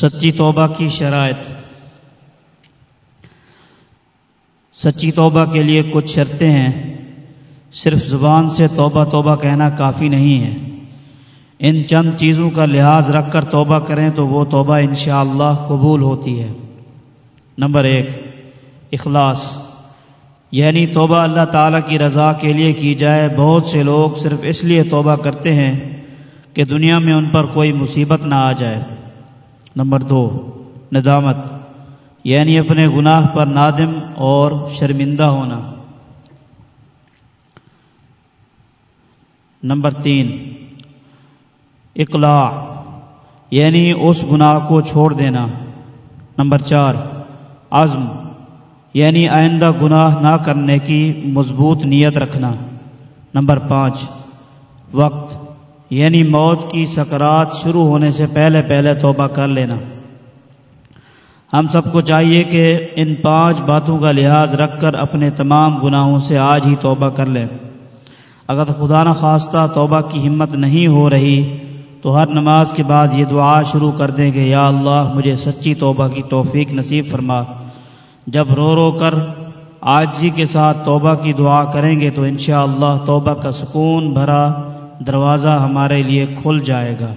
سچی توبہ کی شرائط۔ سچی توبہ کے لیے کچھ شرطیں ہیں۔ صرف زبان سے توبہ توبہ کہنا کافی نہیں ہے۔ ان چند چیزوں کا لحاظ رکھ کر توبہ کریں تو وہ توبہ انشاءاللہ اللہ قبول ہوتی ہے۔ نمبر ایک، اخلاص۔ یعنی توبہ اللہ تعالیٰ کی رضا کے لیے کی جائے۔ بہت سے لوگ صرف اس لیے توبہ کرتے ہیں کہ دنیا میں ان پر کوئی مصیبت نہ آ جائے۔ نمبر دو، ندامت یعنی اپنے گناہ پر نادم اور شرمندہ ہونا۔ نمبر تین، اقلاع یعنی اس گناہ کو چھوڑ دینا۔ نمبر چار، عزم یعنی آئندہ گناہ نہ کرنے کی مضبوط نیت رکھنا۔ نمبر پانچ، وقت یعنی موت کی سکرات شروع ہونے سے پہلے پہلے توبہ کر لینا۔ ہم سب کو چاہیے کہ ان پانچ باتوں کا لحاظ رکھ کر اپنے تمام گناہوں سے آج ہی توبہ کر لیں۔ اگر خدا نخواستہ توبہ کی ہمت نہیں ہو رہی، تو ہر نماز کے بعد یہ دعا شروع کر دیں گے یا اللہ مجھے سچی توبہ کی توفیق نصیب فرما۔ جب رو رو کر آجزی کے ساتھ توبہ کی دعا کریں گے تو انشاءاللہ اللہ توبہ کا سکون بھرا دروازہ ہمارے لیے کھل جائے گا۔